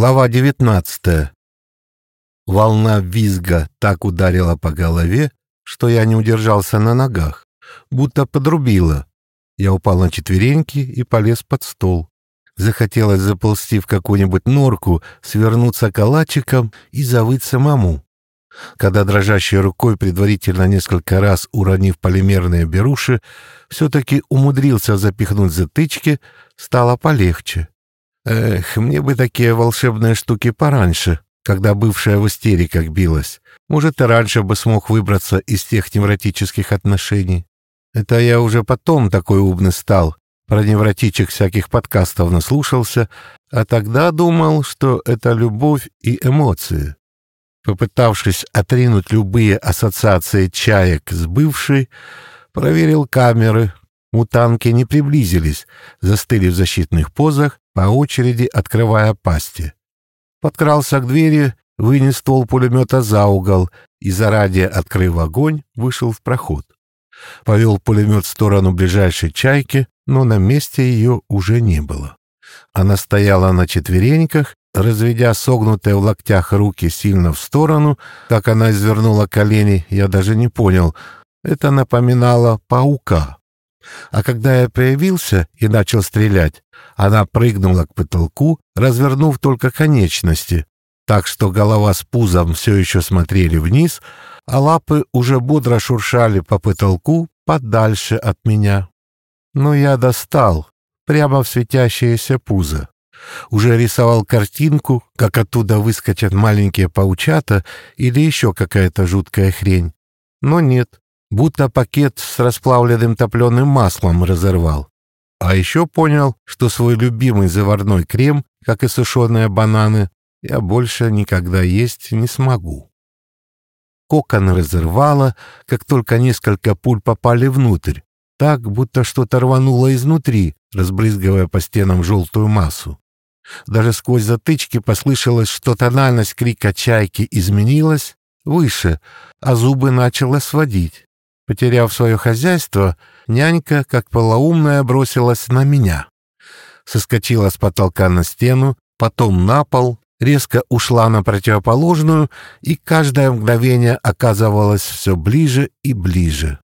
Глава 19. Волна визга так ударила по голове, что я не удержался на ногах, будто подрубила. Я упал на четвереньки и полез под стол. Захотелось заползти в какую-нибудь норку, свернуться калачиком и завыть самому. Когда дрожащей рукой, предварительно несколько раз уронив полимерные беруши, все-таки умудрился запихнуть затычки, стало полегче. Эх, мне бы такие волшебные штуки пораньше, когда бывшая в истериках билась. Может, и раньше бы смог выбраться из тех невротических отношений. Это я уже потом такой умный стал, про невротичек всяких подкастов наслушался, а тогда думал, что это любовь и эмоции. Попытавшись отринуть любые ассоциации чаек с бывшей, проверил камеры. Мутанки не приблизились, застыли в защитных позах по очереди открывая пасти. Подкрался к двери, вынес ствол пулемета за угол и, заранее открыв огонь, вышел в проход. Повел пулемет в сторону ближайшей чайки, но на месте ее уже не было. Она стояла на четвереньках, разведя согнутые в локтях руки сильно в сторону, как она извернула колени, я даже не понял. Это напоминало паука. А когда я появился и начал стрелять, она прыгнула к потолку, развернув только конечности, так что голова с пузом все еще смотрели вниз, а лапы уже бодро шуршали по потолку подальше от меня. Но я достал, прямо в светящееся пузо. Уже рисовал картинку, как оттуда выскочат маленькие паучата или еще какая-то жуткая хрень. Но нет, будто пакет с расплавленным топленым маслом разорвал. А еще понял, что свой любимый заварной крем, как и сушеные бананы, я больше никогда есть не смогу. Кокон разорвало, как только несколько пуль попали внутрь, так, будто что-то рвануло изнутри, разбрызгивая по стенам желтую массу. Даже сквозь затычки послышалось, что тональность крика чайки изменилась выше, а зубы начало сводить. Потеряв свое хозяйство, нянька, как полоумная, бросилась на меня. Соскочила с потолка на стену, потом на пол, резко ушла на противоположную и каждое мгновение оказывалась все ближе и ближе.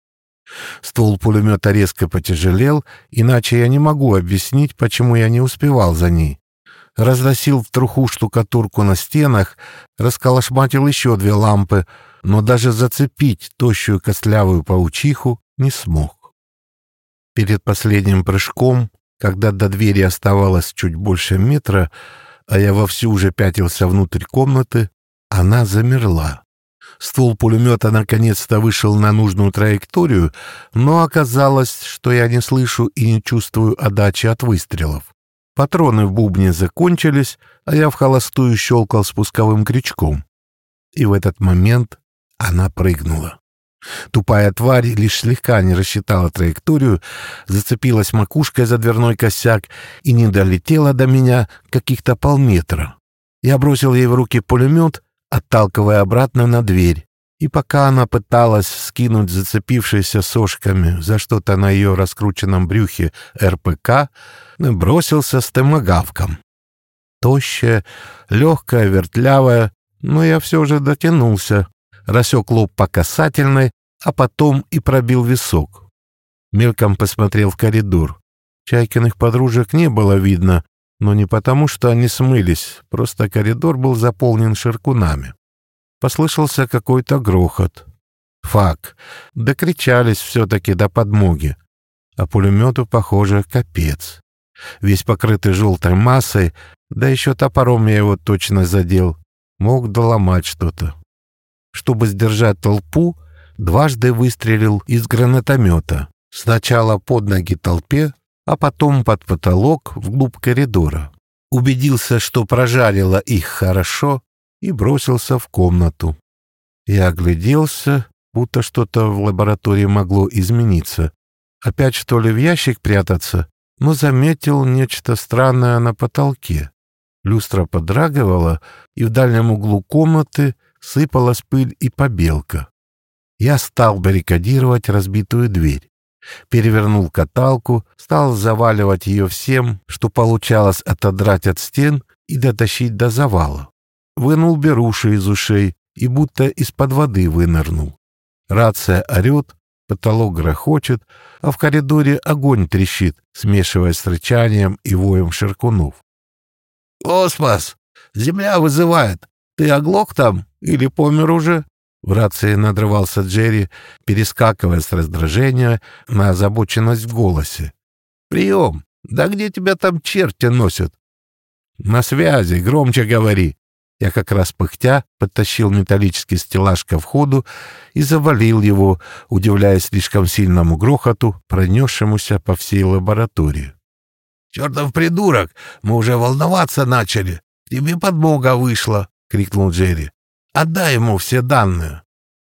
Ствол пулемета резко потяжелел, иначе я не могу объяснить, почему я не успевал за ней. Разносил в труху штукатурку на стенах, расколошматил еще две лампы — но даже зацепить тощую костлявую паучиху не смог. Перед последним прыжком, когда до двери оставалось чуть больше метра, а я вовсю уже пятился внутрь комнаты, она замерла. Ствол пулемета наконец-то вышел на нужную траекторию, но оказалось, что я не слышу и не чувствую отдачи от выстрелов. Патроны в бубне закончились, а я в холостую щелкал спусковым крючком. И в этот момент она прыгнула. Тупая тварь лишь слегка не рассчитала траекторию, зацепилась макушкой за дверной косяк и не долетела до меня каких-то полметра. Я бросил ей в руки пулемет, отталкивая обратно на дверь. И пока она пыталась скинуть зацепившиеся сошками за что-то на ее раскрученном брюхе РПК, бросился с томогавком. Тощая, легкая, вертлявая, но я все же дотянулся, рассек лоб по касательной, а потом и пробил висок. Мельком посмотрел в коридор. Чайкиных подружек не было видно, но не потому, что они смылись, просто коридор был заполнен ширкунами. Послышался какой-то грохот. Фак. Докричались все-таки до подмоги. А пулемету, похоже, капец. Весь покрытый желтой массой, да еще топором я его точно задел. Мог доломать что-то. Чтобы сдержать толпу, дважды выстрелил из гранатомета. Сначала под ноги толпе, а потом под потолок вглубь коридора. Убедился, что прожарило их хорошо, и бросился в комнату. Я огляделся, будто что-то в лаборатории могло измениться. Опять, что ли, в ящик прятаться? Но заметил нечто странное на потолке. Люстра подрагивала, и в дальнем углу комнаты сыпалась пыль и побелка. Я стал баррикадировать разбитую дверь. Перевернул каталку, стал заваливать ее всем, что получалось отодрать от стен, и дотащить до завала. Вынул беруши из ушей и будто из-под воды вынырнул. Рация орет, потолок грохочет, а в коридоре огонь трещит, смешиваясь с рычанием и воем ширкунов. «Оспас! Земля вызывает! Ты оглох там или помер уже?» В рации надрывался Джерри, перескакивая с раздражения на озабоченность в голосе. «Прием! Да где тебя там черти носят?» «На связи, громче говори!» Я как раз пыхтя подтащил металлический стеллаж ко входу и завалил его, удивляясь слишком сильному грохоту, пронесшемуся по всей лаборатории. «Чертов придурок! Мы уже волноваться начали! Тебе подмога вышла!» — крикнул Джерри. «Отдай ему все данные!»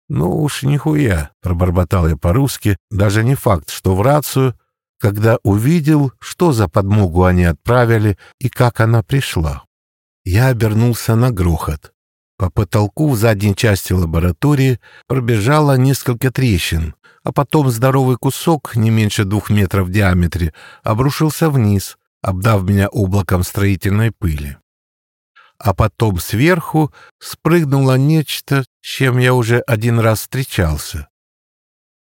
«Ну уж нихуя!» — пробормотал я по-русски. Даже не факт, что в рацию, когда увидел, что за подмогу они отправили и как она пришла. Я обернулся на грохот. По потолку в задней части лаборатории пробежало несколько трещин, а потом здоровый кусок, не меньше двух метров в диаметре, обрушился вниз, обдав меня облаком строительной пыли. А потом сверху спрыгнуло нечто, с чем я уже один раз встречался.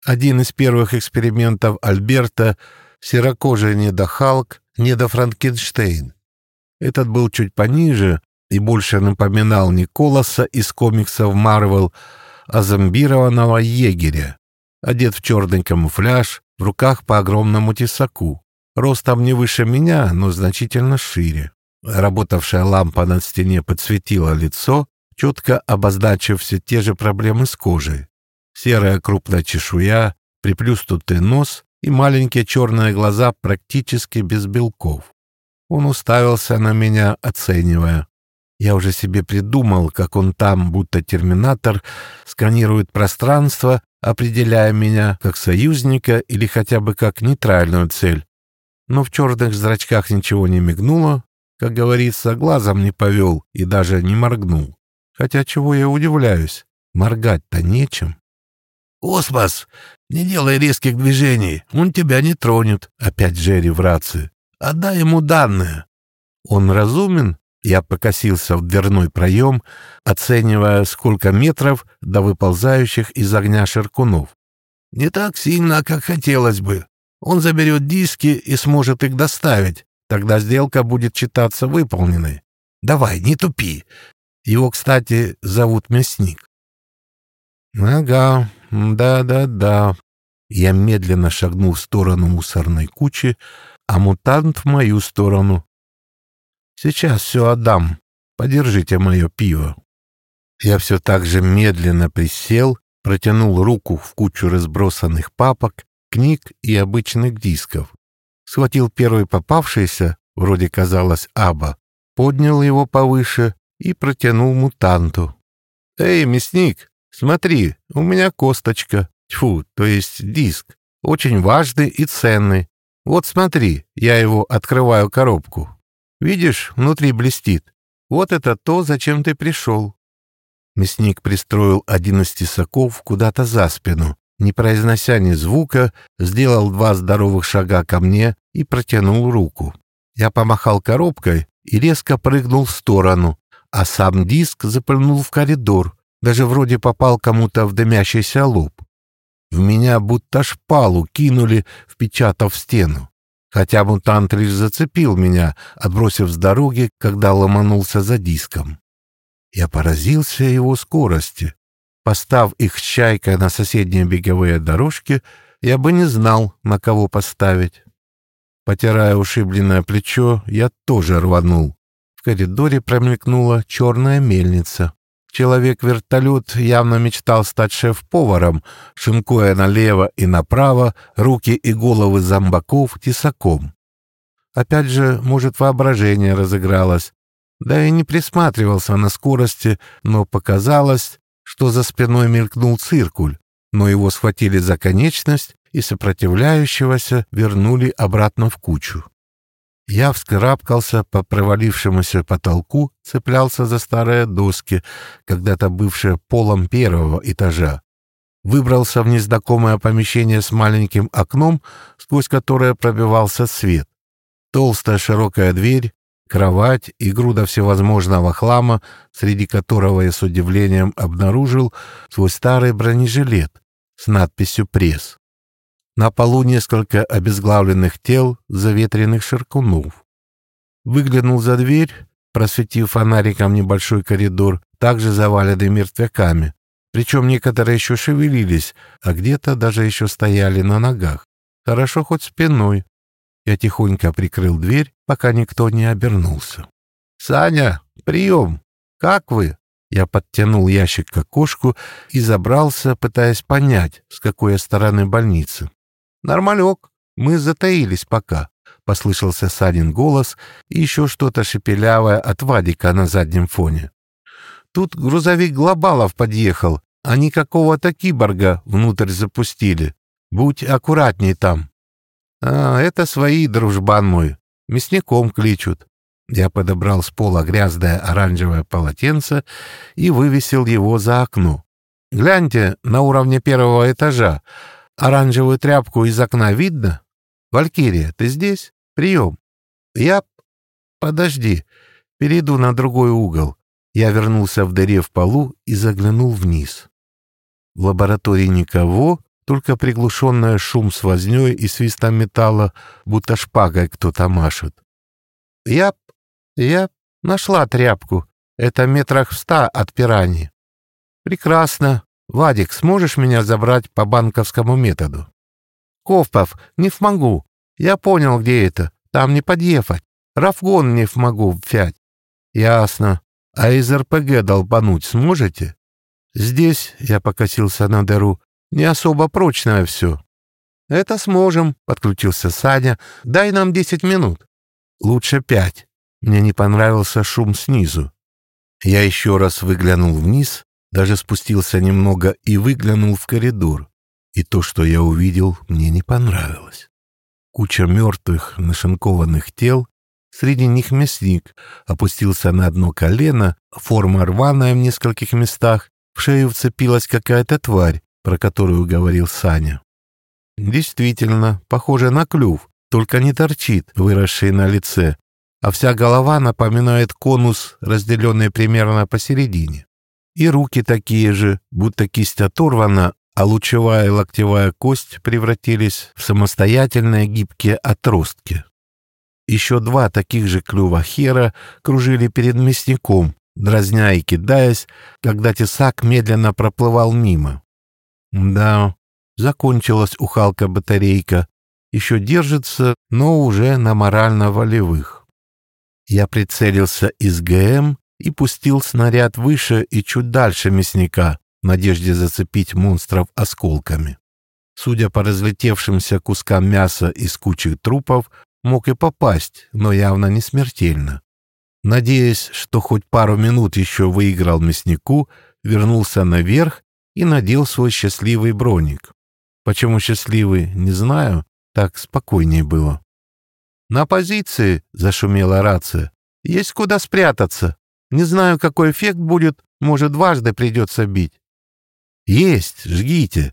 Один из первых экспериментов Альберта — серокожий недохалк, недофранкенштейн. Этот был чуть пониже и больше напоминал Николаса из комиксов Марвел, а зомбированного егеря, одет в черный камуфляж, в руках по огромному тесаку. Ростом не выше меня, но значительно шире. Работавшая лампа на стене подсветила лицо, четко обозначив все те же проблемы с кожей. Серая крупная чешуя, приплюснутый нос и маленькие черные глаза практически без белков. Он уставился на меня, оценивая. Я уже себе придумал, как он там, будто терминатор, сканирует пространство, определяя меня как союзника или хотя бы как нейтральную цель. Но в черных зрачках ничего не мигнуло, как говорится, глазом не повел и даже не моргнул. Хотя чего я удивляюсь, моргать-то нечем. «Осмос, не делай резких движений, он тебя не тронет», — опять Джерри в рации. Отдай ему данные. Он разумен? Я покосился в дверной проем, оценивая, сколько метров до выползающих из огня ширкунов. Не так сильно, как хотелось бы. Он заберет диски и сможет их доставить. Тогда сделка будет считаться выполненной. Давай, не тупи. Его, кстати, зовут Мясник. Ага, да-да-да. Я медленно шагнул в сторону мусорной кучи, а мутант в мою сторону. «Сейчас все отдам. Подержите мое пиво». Я все так же медленно присел, протянул руку в кучу разбросанных папок, книг и обычных дисков. Схватил первый попавшийся, вроде казалось Аба, поднял его повыше и протянул мутанту. «Эй, мясник, смотри, у меня косточка, тьфу, то есть диск, очень важный и ценный. Вот смотри, я его открываю коробку. Видишь, внутри блестит. Вот это то, зачем ты пришел. Мясник пристроил один из тесаков куда-то за спину, не произнося ни звука, сделал два здоровых шага ко мне и протянул руку. Я помахал коробкой и резко прыгнул в сторону, а сам диск запрыгнул в коридор, даже вроде попал кому-то в дымящийся лоб. В меня будто шпалу кинули, впечатав стену. Хотя мутант лишь зацепил меня, отбросив с дороги, когда ломанулся за диском. Я поразился его скорости. Постав их чайкой на соседние беговые дорожки, я бы не знал, на кого поставить. Потирая ушибленное плечо, я тоже рванул. В коридоре промелькнула черная мельница. Человек-вертолет явно мечтал стать шеф-поваром, шинкуя налево и направо руки и головы зомбаков тесаком. Опять же, может, воображение разыгралось. Да и не присматривался на скорости, но показалось, что за спиной мелькнул циркуль, но его схватили за конечность и сопротивляющегося вернули обратно в кучу. Я вскарабкался по провалившемуся потолку, цеплялся за старые доски, когда-то бывшие полом первого этажа. Выбрался в незнакомое помещение с маленьким окном, сквозь которое пробивался свет. Толстая широкая дверь, кровать и груда всевозможного хлама, среди которого я с удивлением обнаружил свой старый бронежилет с надписью «Пресс». На полу несколько обезглавленных тел заветренных ширкунов. Выглянул за дверь, просветив фонариком небольшой коридор, также заваленный мертвяками. Причем некоторые еще шевелились, а где-то даже еще стояли на ногах. Хорошо хоть спиной. Я тихонько прикрыл дверь, пока никто не обернулся. «Саня, прием! Как вы?» Я подтянул ящик к окошку и забрался, пытаясь понять, с какой стороны больницы. «Нормалек, мы затаились пока», — послышался Санин голос и еще что-то шепелявое от Вадика на заднем фоне. «Тут грузовик Глобалов подъехал, а никакого-то киборга внутрь запустили. Будь аккуратней там». «А, это свои, дружбан мой. Мясником кличут». Я подобрал с пола грязное оранжевое полотенце и вывесил его за окно. «Гляньте, на уровне первого этажа. Оранжевую тряпку из окна видно? Валькирия, ты здесь? Прием». «Я... Подожди, перейду на другой угол». Я вернулся в дыре в полу и заглянул вниз. В лаборатории никого, только приглушенная шум с вознёй и свистом металла, будто шпагой кто-то машет. «Я... я нашла тряпку. Это метрах в ста от пирани». «Прекрасно. Вадик, сможешь меня забрать по банковскому методу?» «Ковпов, не смогу. Я понял, где это. Там не подъехать. Рафгон не смогу взять». «Ясно. А из РПГ долбануть сможете?» «Здесь», — я покосился на дыру, не особо прочное все. Это сможем, подключился Саня. Дай нам десять минут. Лучше пять. Мне не понравился шум снизу. Я еще раз выглянул вниз, даже спустился немного и выглянул в коридор. И то, что я увидел, мне не понравилось. Куча мертвых, нашинкованных тел, среди них мясник, опустился на одно колено, форма рваная в нескольких местах, в шею вцепилась какая-то тварь, про которую говорил Саня. Действительно, похоже на клюв, только не торчит, выросший на лице, а вся голова напоминает конус, разделенный примерно посередине. И руки такие же, будто кисть оторвана, а лучевая и локтевая кость превратились в самостоятельные гибкие отростки. Еще два таких же клюва хера кружили перед мясником, дразня и кидаясь, когда тесак медленно проплывал мимо. Да, закончилась ухалка-батарейка. Еще держится, но уже на морально-волевых. Я прицелился из ГМ и пустил снаряд выше и чуть дальше мясника, в надежде зацепить монстров осколками. Судя по разлетевшимся кускам мяса из кучи трупов, мог и попасть, но явно не смертельно. Надеясь, что хоть пару минут еще выиграл мяснику, вернулся наверх и надел свой счастливый броник. Почему счастливый, не знаю, так спокойнее было. «На позиции!» — зашумела рация. «Есть куда спрятаться. Не знаю, какой эффект будет, может, дважды придется бить». «Есть, жгите!»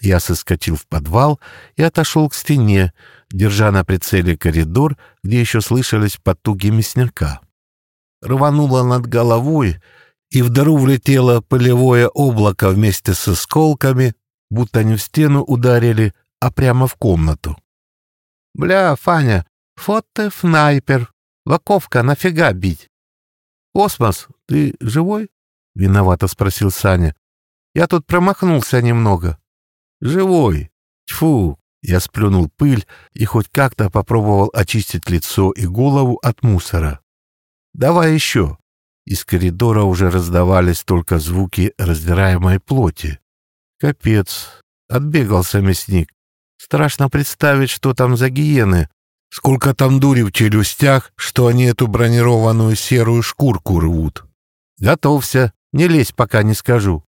Я соскочил в подвал и отошел к стене, держа на прицеле коридор, где еще слышались потуги мясняка. Рвануло над головой, и в дыру влетело пылевое облако вместе с осколками, будто не в стену ударили, а прямо в комнату. «Бля, Фаня, вот ты снайпер! Ваковка, нафига бить?» «Космос, ты живой?» — виновато спросил Саня. «Я тут промахнулся немного». «Живой! Тьфу!» Я сплюнул пыль и хоть как-то попробовал очистить лицо и голову от мусора. «Давай еще!» Из коридора уже раздавались только звуки раздираемой плоти. Капец, отбегался мясник. Страшно представить, что там за гиены. Сколько там дури в челюстях, что они эту бронированную серую шкурку рвут. Готовься, не лезь, пока не скажу.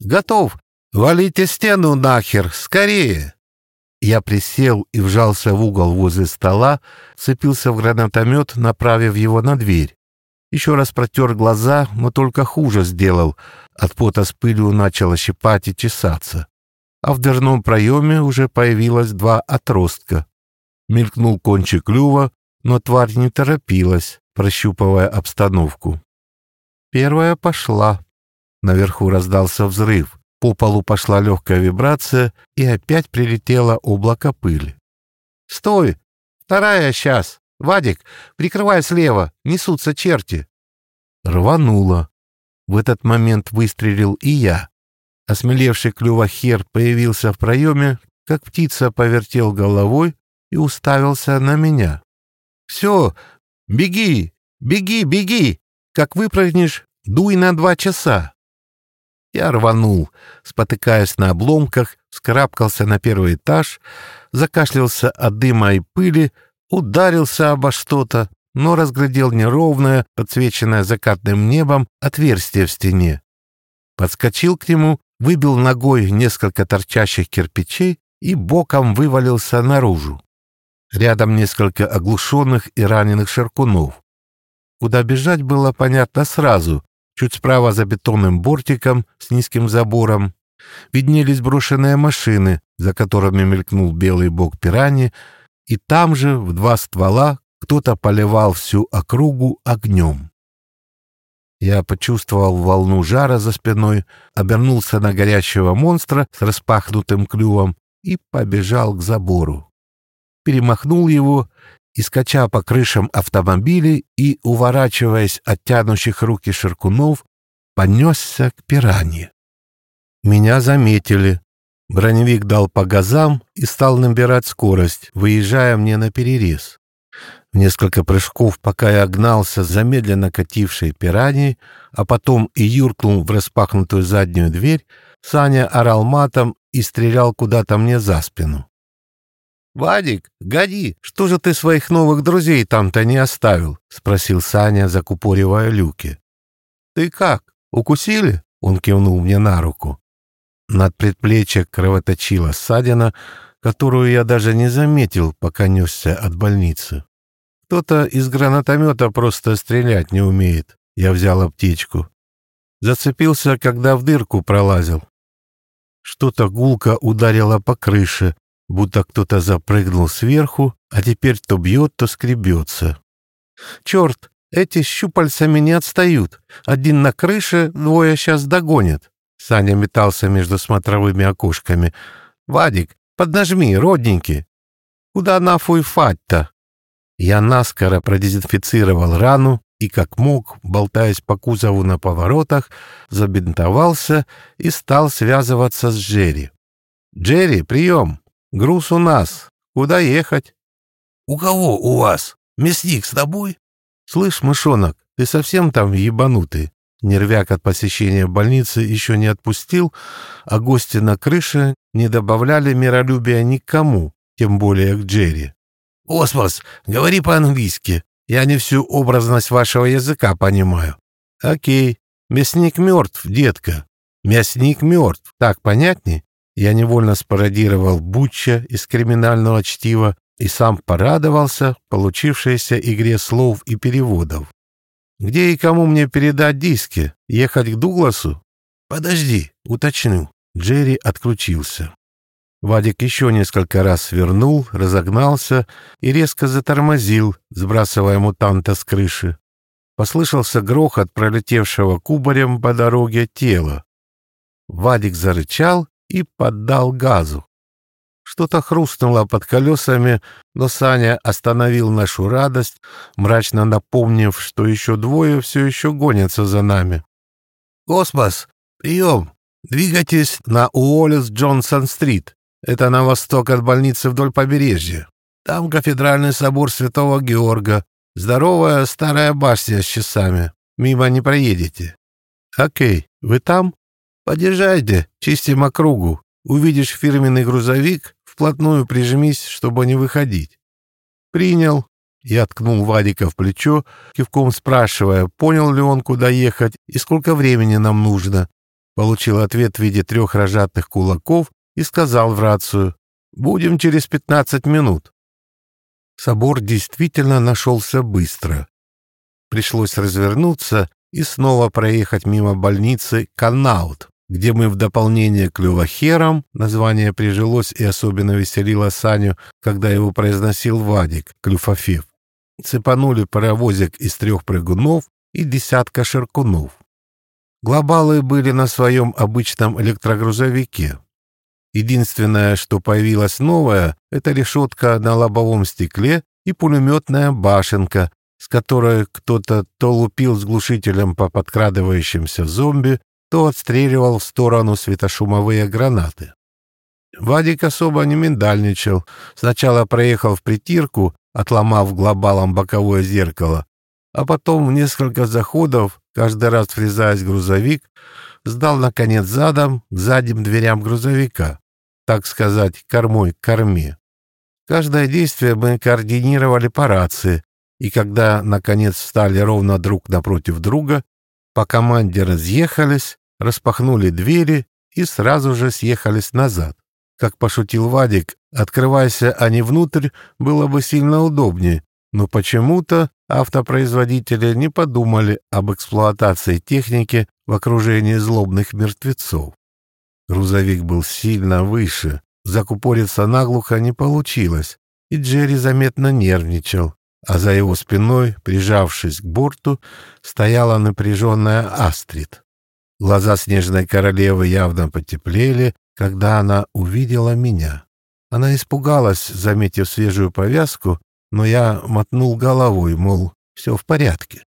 Готов. Валите стену нахер, скорее. Я присел и вжался в угол возле стола, цепился в гранатомет, направив его на дверь. Еще раз протер глаза, но только хуже сделал. От пота с пылью начало щипать и чесаться. А в дверном проеме уже появилось два отростка. Мелькнул кончик клюва, но тварь не торопилась, прощупывая обстановку. Первая пошла. Наверху раздался взрыв. По полу пошла легкая вибрация, и опять прилетело облако пыли. «Стой! Вторая сейчас! Вадик, прикрывай слева! Несутся черти!» Рвануло. В этот момент выстрелил и я. Осмелевший клювохер появился в проеме, как птица повертел головой и уставился на меня. «Все, беги, беги, беги! Как выпрыгнешь, дуй на два часа!» Я рванул, спотыкаясь на обломках, скрабкался на первый этаж, закашлялся от дыма и пыли, ударился обо что-то, но разглядел неровное, подсвеченное закатным небом, отверстие в стене. Подскочил к нему, выбил ногой несколько торчащих кирпичей и боком вывалился наружу. Рядом несколько оглушенных и раненых шаркунов. Куда бежать было понятно сразу. Чуть справа за бетонным бортиком с низким забором виднелись брошенные машины, за которыми мелькнул белый бок пирани, и там же в два ствола кто-то поливал всю округу огнем. Я почувствовал волну жара за спиной, обернулся на горящего монстра с распахнутым клювом и побежал к забору. Перемахнул его и, скача по крышам автомобилей и, уворачиваясь от тянущих руки ширкунов, понесся к пиранье. Меня заметили. Броневик дал по газам и стал набирать скорость, выезжая мне на перерез. В несколько прыжков, пока я гнался за медленно катившей пираньей, а потом и юркнул в распахнутую заднюю дверь, Саня орал матом и стрелял куда-то мне за спину. «Вадик, годи, что же ты своих новых друзей там-то не оставил?» — спросил Саня, закупоривая люки. «Ты как, укусили?» — он кивнул мне на руку. Над предплечья кровоточила ссадина, которую я даже не заметил, пока несся от больницы. Кто-то из гранатомета просто стрелять не умеет. Я взял аптечку. Зацепился, когда в дырку пролазил. Что-то гулко ударило по крыше, будто кто-то запрыгнул сверху, а теперь то бьет, то скребется. Черт, эти щупальцами не отстают. Один на крыше, двое сейчас догонят. Саня метался между смотровыми окошками. «Вадик, поднажми, родненький!» «Куда нафуй фать-то?» Я наскоро продезинфицировал рану и, как мог, болтаясь по кузову на поворотах, забинтовался и стал связываться с Джерри. «Джерри, прием! Груз у нас. Куда ехать?» «У кого у вас? Мясник с тобой?» «Слышь, мышонок, ты совсем там ебанутый?» Нервяк от посещения больницы еще не отпустил, а гости на крыше не добавляли миролюбия никому, тем более к Джерри. «Осмос, говори по-английски. Я не всю образность вашего языка понимаю». «Окей. Мясник мертв, детка. Мясник мертв. Так понятней?» Я невольно спародировал Бутча из криминального чтива и сам порадовался получившейся игре слов и переводов. Где и кому мне передать диски? Ехать к Дугласу? Подожди, уточню. Джерри отключился. Вадик еще несколько раз свернул, разогнался и резко затормозил, сбрасывая мутанта с крыши. Послышался грохот пролетевшего кубарем по дороге тела. Вадик зарычал и поддал газу. Что-то хрустнуло под колесами, но Саня остановил нашу радость, мрачно напомнив, что еще двое все еще гонятся за нами. «Космос, прием! Двигайтесь на Уоллес Джонсон-стрит. Это на восток от больницы вдоль побережья. Там кафедральный собор Святого Георга. Здоровая старая башня с часами. Мимо не проедете». «Окей, вы там?» «Подъезжайте, чистим округу. Увидишь фирменный грузовик, вплотную прижмись, чтобы не выходить. Принял. Я ткнул Вадика в плечо, кивком спрашивая, понял ли он, куда ехать и сколько времени нам нужно. Получил ответ в виде трех рожатых кулаков и сказал в рацию «Будем через пятнадцать минут». Собор действительно нашелся быстро. Пришлось развернуться и снова проехать мимо больницы Канаут, где мы в дополнение к Лювахерам, название прижилось и особенно веселило Саню, когда его произносил Вадик, Клюфофев, цепанули паровозик из трех прыгунов и десятка ширкунов. Глобалы были на своем обычном электрогрузовике. Единственное, что появилось новое, это решетка на лобовом стекле и пулеметная башенка, с которой кто-то то лупил с глушителем по подкрадывающимся зомби, то отстреливал в сторону светошумовые гранаты. Вадик особо не миндальничал. Сначала проехал в притирку, отломав глобалом боковое зеркало, а потом в несколько заходов, каждый раз врезаясь в грузовик, сдал, наконец, задом к задним дверям грузовика, так сказать, кормой к корме. Каждое действие мы координировали по рации, и когда, наконец, встали ровно друг напротив друга, по команде разъехались, распахнули двери и сразу же съехались назад. Как пошутил Вадик, открывайся они внутрь, было бы сильно удобнее, но почему-то автопроизводители не подумали об эксплуатации техники в окружении злобных мертвецов. Грузовик был сильно выше, закупориться наглухо не получилось, и Джерри заметно нервничал, а за его спиной, прижавшись к борту, стояла напряженная Астрид. Глаза снежной королевы явно потеплели, когда она увидела меня. Она испугалась, заметив свежую повязку, но я мотнул головой, мол, все в порядке.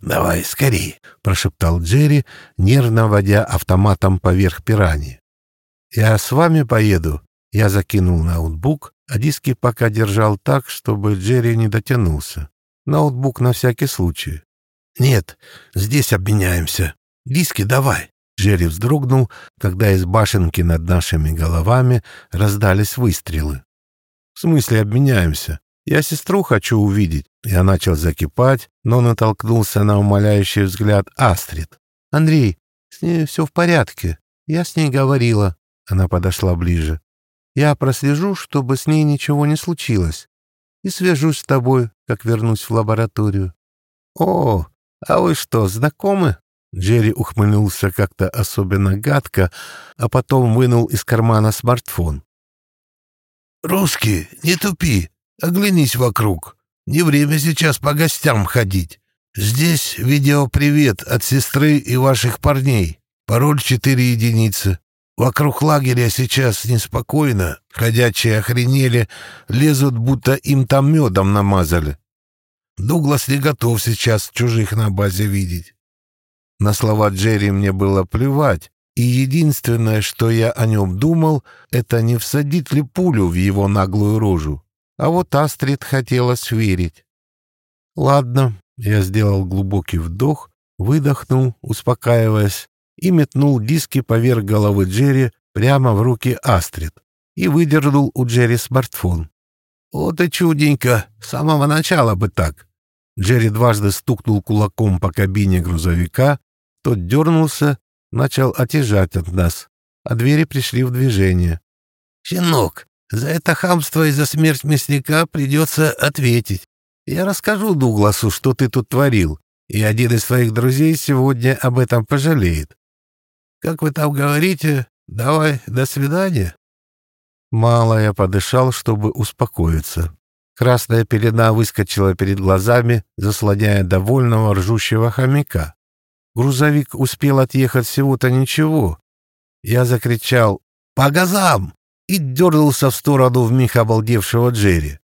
«Давай скорее», — прошептал Джерри, нервно водя автоматом поверх пирани. «Я с вами поеду». Я закинул ноутбук, а диски пока держал так, чтобы Джерри не дотянулся. Ноутбук на всякий случай. «Нет, здесь обменяемся. Диски давай». Джерри вздрогнул, когда из башенки над нашими головами раздались выстрелы. «В смысле обменяемся? Я сестру хочу увидеть». Я начал закипать, но натолкнулся на умоляющий взгляд Астрид. «Андрей, с ней все в порядке. Я с ней говорила». Она подошла ближе. «Я прослежу, чтобы с ней ничего не случилось. И свяжусь с тобой, как вернусь в лабораторию». «О, а вы что, знакомы?» Джерри ухмыльнулся как-то особенно гадко, а потом вынул из кармана смартфон. «Русский, не тупи, оглянись вокруг. Не время сейчас по гостям ходить. Здесь видеопривет от сестры и ваших парней. Пароль четыре единицы. Вокруг лагеря сейчас неспокойно. Ходячие охренели, лезут, будто им там медом намазали. Дуглас не готов сейчас чужих на базе видеть. На слова Джерри мне было плевать, и единственное, что я о нем думал, это не всадить ли пулю в его наглую рожу. А вот Астрид хотелось верить. Ладно, я сделал глубокий вдох, выдохнул, успокаиваясь, и метнул диски поверх головы Джерри прямо в руки Астрид и выдернул у Джерри смартфон. «Вот и чуденько, с самого начала бы так». Джерри дважды стукнул кулаком по кабине грузовика, тот дернулся, начал отъезжать от нас, а двери пришли в движение. «Щенок, за это хамство и за смерть мясника придется ответить. Я расскажу Дугласу, что ты тут творил, и один из твоих друзей сегодня об этом пожалеет. Как вы там говорите, давай, до свидания». Мало я подышал, чтобы успокоиться. Красная пелена выскочила перед глазами, заслоняя довольного ржущего хомяка. Грузовик успел отъехать всего-то ничего. Я закричал «По газам!» и дернулся в сторону вмиг обалдевшего Джерри.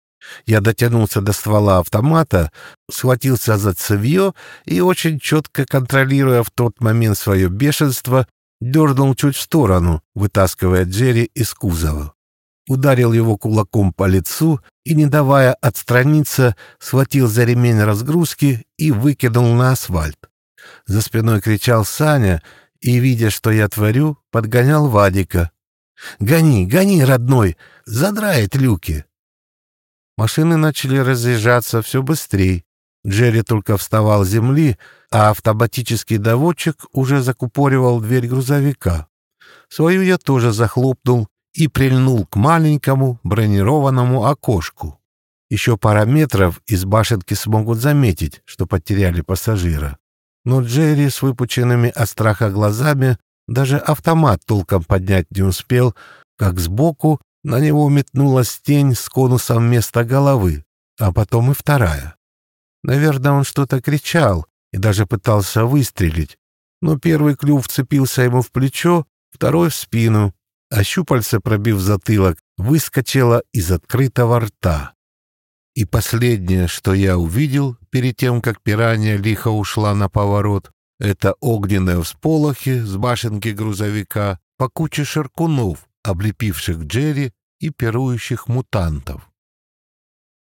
Я дотянулся до ствола автомата, схватился за цевье и, очень четко контролируя в тот момент свое бешенство, дернул чуть в сторону, вытаскивая Джерри из кузова. Ударил его кулаком по лицу и, не давая отстраниться, схватил за ремень разгрузки и выкинул на асфальт. За спиной кричал Саня и, видя, что я творю, подгонял Вадика. «Гони, гони, родной! Задрает люки!» Машины начали разъезжаться все быстрее. Джерри только вставал с земли, а автоматический доводчик уже закупоривал дверь грузовика. Свою я тоже захлопнул и прильнул к маленькому бронированному окошку. Еще пара метров из башенки смогут заметить, что потеряли пассажира. Но Джерри с выпученными от страха глазами даже автомат толком поднять не успел, как сбоку на него метнулась тень с конусом вместо головы, а потом и вторая. Наверное, он что-то кричал и даже пытался выстрелить, но первый клюв вцепился ему в плечо, второй — в спину, а щупальце, пробив затылок, выскочило из открытого рта. И последнее, что я увидел перед тем, как пиранья лихо ушла на поворот, это огненные всполохи с башенки грузовика по куче шаркунов, облепивших Джерри и пирующих мутантов.